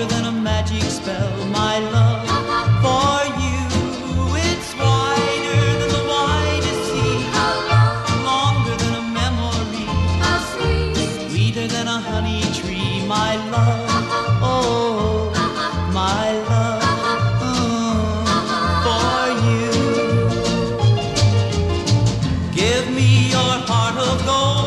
stronger than a magic spell, my love for you. It's wider than the widest sea, longer than a memory, sweeter than a honey tree, my love. Oh, my love. For you. Give me your heart of gold.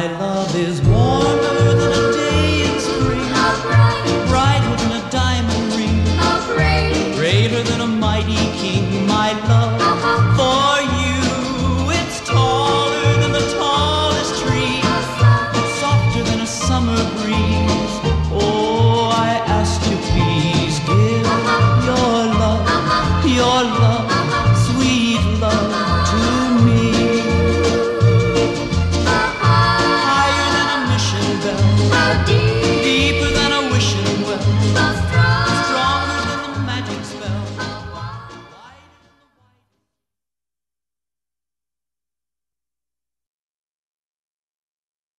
My love is warmer than a day in spring, How bright, brighter than a diamond ring, How great, greater than a mighty king. My love. melody.